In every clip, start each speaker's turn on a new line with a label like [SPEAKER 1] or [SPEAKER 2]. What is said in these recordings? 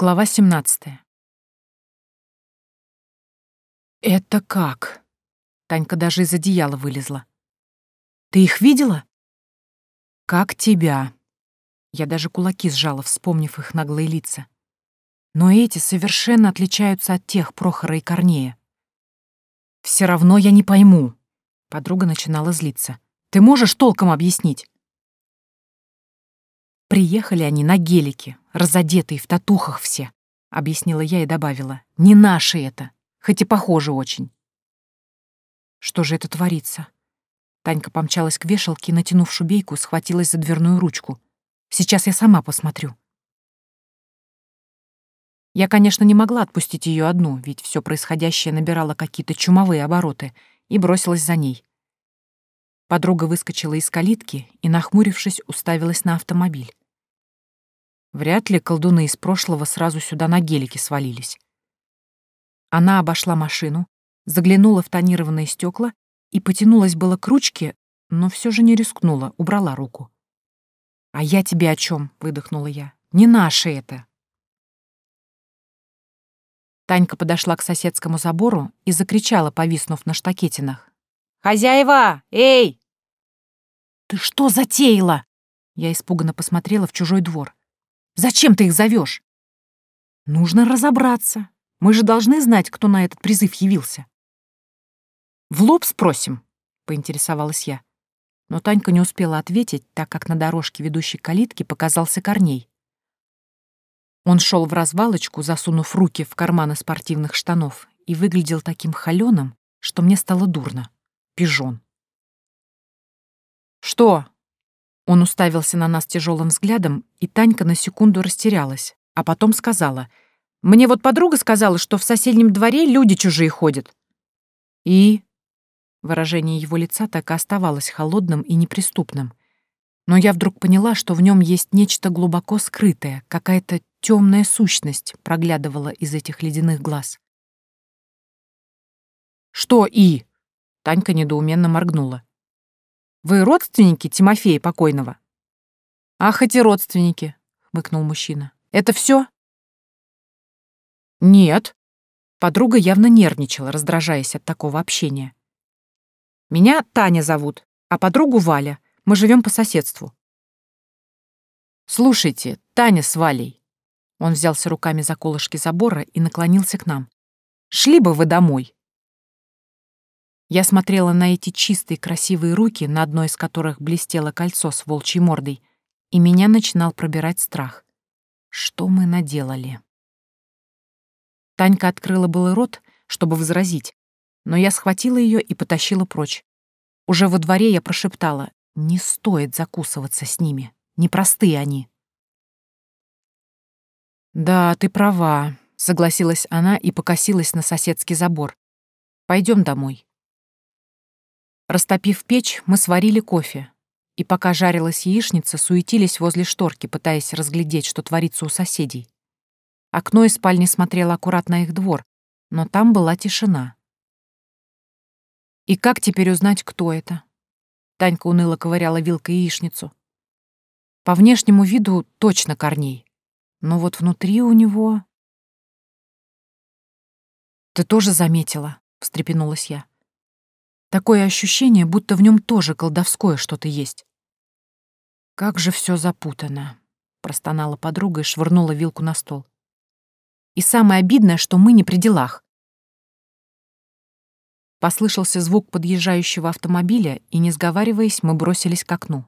[SPEAKER 1] Глава 17. «Это как?» Танька даже из одеяла вылезла. «Ты их видела?» «Как тебя?» Я даже кулаки сжала, вспомнив их наглые лица. Но эти совершенно отличаются от тех Прохора и Корнея. «Все равно я не пойму», — подруга начинала злиться. «Ты можешь толком объяснить?» Приехали они на гелике, разодетые в татухах все, — объяснила я и добавила. Не наши это, хоть и похожи очень. Что же это творится? Танька помчалась к вешалке натянув шубейку, схватилась за дверную ручку. Сейчас я сама посмотрю. Я, конечно, не могла отпустить ее одну, ведь все происходящее набирало какие-то чумовые обороты, и бросилась за ней. Подруга выскочила из калитки и, нахмурившись, уставилась на автомобиль. Вряд ли колдуны из прошлого сразу сюда на гелике свалились. Она обошла машину, заглянула в тонированные стекла и потянулась было к ручке, но все же не рискнула, убрала руку. «А я тебе о чем? выдохнула я. «Не наше это!» Танька подошла к соседскому забору и закричала, повиснув на штакетинах. «Хозяева! Эй!» «Ты что затеяла?» Я испуганно посмотрела в чужой двор. Зачем ты их зовешь? Нужно разобраться. Мы же должны знать, кто на этот призыв явился. В лоб спросим, поинтересовалась я. Но Танька не успела ответить, так как на дорожке, ведущей к калитке, показался Корней. Он шел в развалочку, засунув руки в карманы спортивных штанов, и выглядел таким холеным, что мне стало дурно. Пижон. «Что?» Он уставился на нас тяжелым взглядом, и Танька на секунду растерялась, а потом сказала. «Мне вот подруга сказала, что в соседнем дворе люди чужие ходят». «И?» Выражение его лица так и оставалось холодным и неприступным. Но я вдруг поняла, что в нем есть нечто глубоко скрытое, какая-то темная сущность проглядывала из этих ледяных глаз. «Что «и»?» Танька недоуменно моргнула. Вы родственники Тимофея покойного? Ах, хоть и родственники, хмыкнул мужчина. Это все? Нет. Подруга явно нервничала, раздражаясь от такого общения. Меня Таня зовут, а подругу Валя. Мы живем по соседству. Слушайте, Таня с Валей. Он взялся руками за колышки забора и наклонился к нам. Шли бы вы домой. Я смотрела на эти чистые красивые руки, на одной из которых блестело кольцо с волчьей мордой, и меня начинал пробирать страх. Что мы наделали? Танька открыла был рот, чтобы возразить, но я схватила ее и потащила прочь. Уже во дворе я прошептала, не стоит закусываться с ними, непростые они. «Да, ты права», — согласилась она и покосилась на соседский забор. Пойдем домой». Растопив печь, мы сварили кофе. И пока жарилась яичница, суетились возле шторки, пытаясь разглядеть, что творится у соседей. Окно из спальни смотрело аккуратно их двор, но там была тишина. И как теперь узнать, кто это? Танька уныло ковыряла вилкой яичницу. По внешнему виду точно Корней. Но вот внутри у него... «Ты тоже заметила?» — встрепенулась я. Такое ощущение, будто в нем тоже колдовское что-то есть. «Как же все запутано!» — простонала подруга и швырнула вилку на стол. «И самое обидное, что мы не при делах». Послышался звук подъезжающего автомобиля, и, не сговариваясь, мы бросились к окну.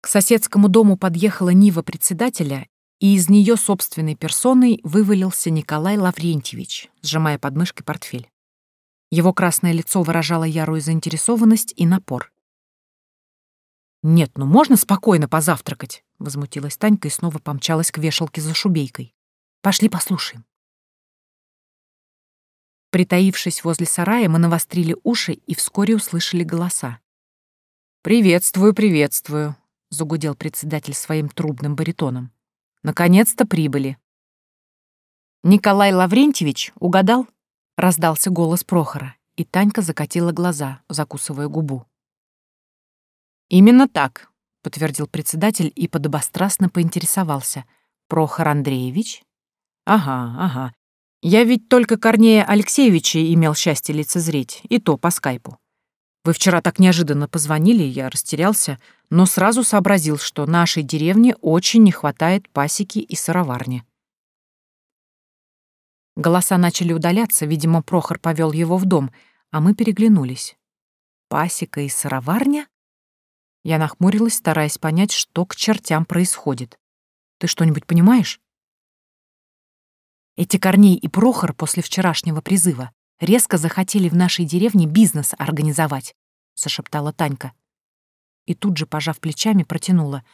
[SPEAKER 1] К соседскому дому подъехала Нива председателя, и из нее собственной персоной вывалился Николай Лаврентьевич, сжимая под мышкой портфель. Его красное лицо выражало ярую заинтересованность и напор. «Нет, ну можно спокойно позавтракать?» — возмутилась Танька и снова помчалась к вешалке за шубейкой. «Пошли послушаем». Притаившись возле сарая, мы навострили уши и вскоре услышали голоса. «Приветствую, приветствую», — загудел председатель своим трубным баритоном. «Наконец-то прибыли». «Николай Лаврентьевич угадал?» Раздался голос Прохора, и Танька закатила глаза, закусывая губу. «Именно так», — подтвердил председатель и подобострастно поинтересовался. «Прохор Андреевич?» Ага, ага. Я ведь только Корнея Алексеевича имел счастье лицезреть, и то по скайпу. Вы вчера так неожиданно позвонили, я растерялся, но сразу сообразил, что нашей деревне очень не хватает пасеки и сыроварни. Голоса начали удаляться, видимо, Прохор повел его в дом, а мы переглянулись. Пасека и сыроварня? Я нахмурилась, стараясь понять, что к чертям происходит. Ты что-нибудь понимаешь? Эти Корней и Прохор после вчерашнего призыва резко захотели в нашей деревне бизнес организовать», — зашептала Танька. И тут же, пожав плечами, протянула.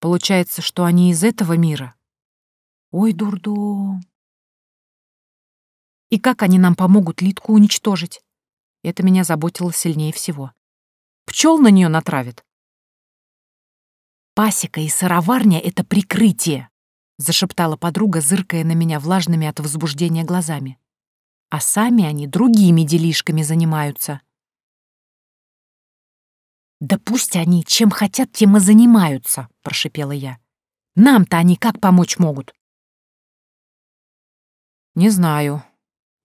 [SPEAKER 1] «Получается, что они из этого мира?» «Ой, дурдом!» «И как они нам помогут Литку уничтожить?» Это меня заботило сильнее всего. Пчел на нее натравят. «Пасека и сыроварня — это прикрытие», — зашептала подруга, зыркая на меня влажными от возбуждения глазами а сами они другими делишками занимаются. «Да пусть они чем хотят, тем и занимаются», — прошипела я. «Нам-то они как помочь могут?» «Не знаю».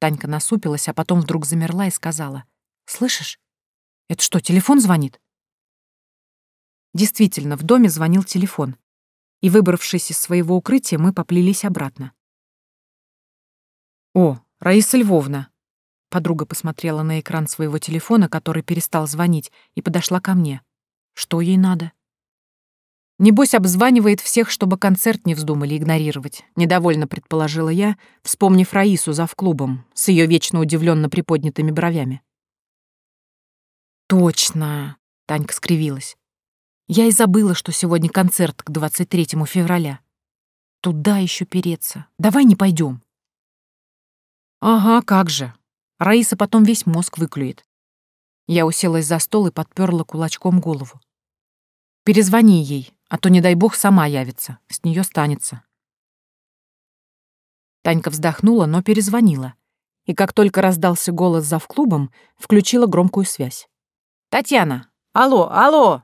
[SPEAKER 1] Танька насупилась, а потом вдруг замерла и сказала. «Слышишь? Это что, телефон звонит?» Действительно, в доме звонил телефон. И, выбравшись из своего укрытия, мы поплелись обратно. «О, «Раиса Львовна». Подруга посмотрела на экран своего телефона, который перестал звонить, и подошла ко мне. Что ей надо? Небось, обзванивает всех, чтобы концерт не вздумали игнорировать, недовольно предположила я, вспомнив Раису за клубом с ее вечно удивленно приподнятыми бровями. Точно, Танька скривилась. Я и забыла, что сегодня концерт к 23 февраля. Туда еще переться. Давай не пойдем. Ага, как же. Раиса потом весь мозг выклюет. Я уселась за стол и подперла кулачком голову. Перезвони ей, а то, не дай бог, сама явится. С нее станется. Танька вздохнула, но перезвонила. И как только раздался голос за клубом, включила громкую связь. «Татьяна! Алло, алло!»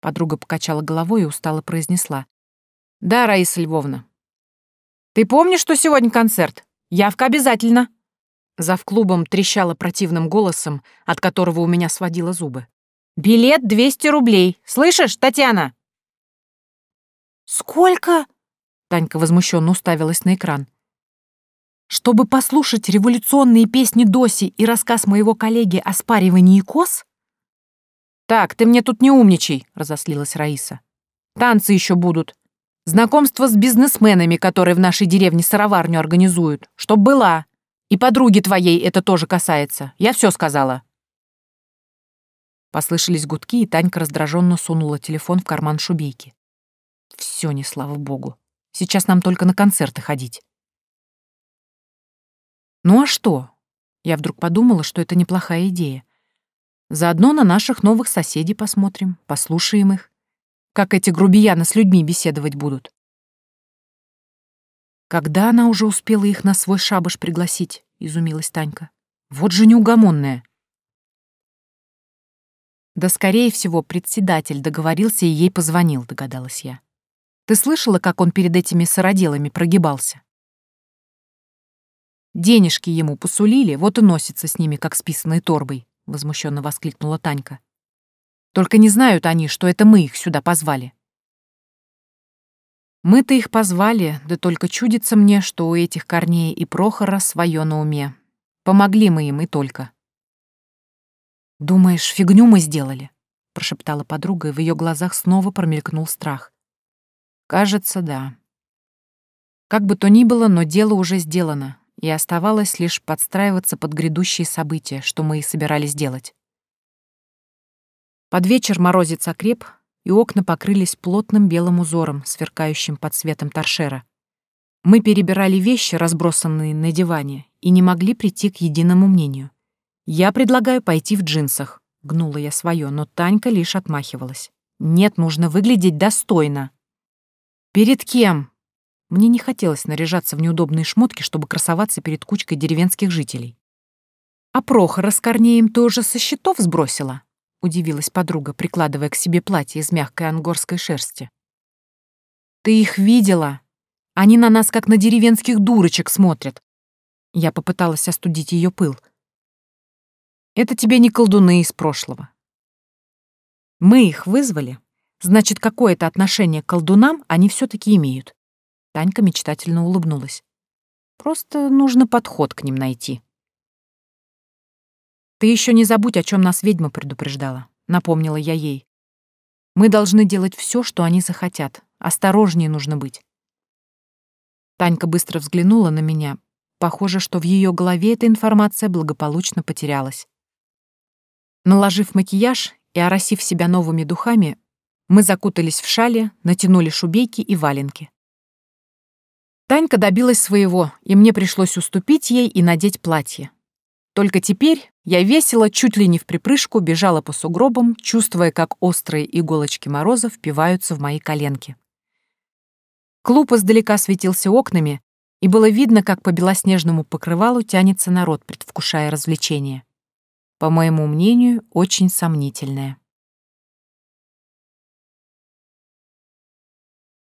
[SPEAKER 1] Подруга покачала головой и устало произнесла. «Да, Раиса Львовна. Ты помнишь, что сегодня концерт? Явка обязательно!» Зав клубом трещала противным голосом, от которого у меня сводило зубы. «Билет 200 рублей. Слышишь, Татьяна?» «Сколько?» Танька возмущенно уставилась на экран. «Чтобы послушать революционные песни Доси и рассказ моего коллеги о спаривании кос?» «Так, ты мне тут не умничай», — разослилась Раиса. «Танцы еще будут. Знакомство с бизнесменами, которые в нашей деревне сыроварню организуют. Чтоб была. И подруги твоей это тоже касается. Я все сказала». Послышались гудки, и Танька раздраженно сунула телефон в карман шубейки. Все не слава богу. Сейчас нам только на концерты ходить. Ну а что? Я вдруг подумала, что это неплохая идея. Заодно на наших новых соседей посмотрим, послушаем их как эти грубияны с людьми беседовать будут. Когда она уже успела их на свой шабаш пригласить, изумилась Танька. Вот же неугомонная. Да, скорее всего, председатель договорился и ей позвонил, догадалась я. Ты слышала, как он перед этими сыроделами прогибался? Денежки ему посулили, вот и носится с ними, как с писаной торбой, возмущенно воскликнула Танька. Только не знают они, что это мы их сюда позвали. Мы-то их позвали, да только чудится мне, что у этих Корнея и Прохора свое на уме. Помогли мы им и только. «Думаешь, фигню мы сделали?» — прошептала подруга, и в ее глазах снова промелькнул страх. «Кажется, да. Как бы то ни было, но дело уже сделано, и оставалось лишь подстраиваться под грядущие события, что мы и собирались делать. Под вечер морозец окреп, и окна покрылись плотным белым узором, сверкающим под светом торшера. Мы перебирали вещи, разбросанные на диване, и не могли прийти к единому мнению. «Я предлагаю пойти в джинсах», — гнула я свое, но Танька лишь отмахивалась. «Нет, нужно выглядеть достойно». «Перед кем?» Мне не хотелось наряжаться в неудобные шмотки, чтобы красоваться перед кучкой деревенских жителей. «А Прохора с Корнеем тоже со счетов сбросила?» — удивилась подруга, прикладывая к себе платье из мягкой ангорской шерсти. «Ты их видела? Они на нас, как на деревенских дурочек, смотрят. Я попыталась остудить ее пыл. Это тебе не колдуны из прошлого. Мы их вызвали, значит, какое-то отношение к колдунам они все таки имеют. Танька мечтательно улыбнулась. Просто нужно подход к ним найти. Ты еще не забудь, о чем нас ведьма предупреждала, напомнила я ей. Мы должны делать все, что они захотят. Осторожнее нужно быть. Танька быстро взглянула на меня. Похоже, что в ее голове эта информация благополучно потерялась. Наложив макияж и оросив себя новыми духами, мы закутались в шали, натянули шубейки и валенки. Танька добилась своего, и мне пришлось уступить ей и надеть платье. Только теперь я весело, чуть ли не в припрыжку, бежала по сугробам, чувствуя, как острые иголочки мороза впиваются в мои коленки. Клуб издалека светился окнами, и было видно, как по белоснежному покрывалу тянется народ, предвкушая развлечение. По моему мнению, очень сомнительное.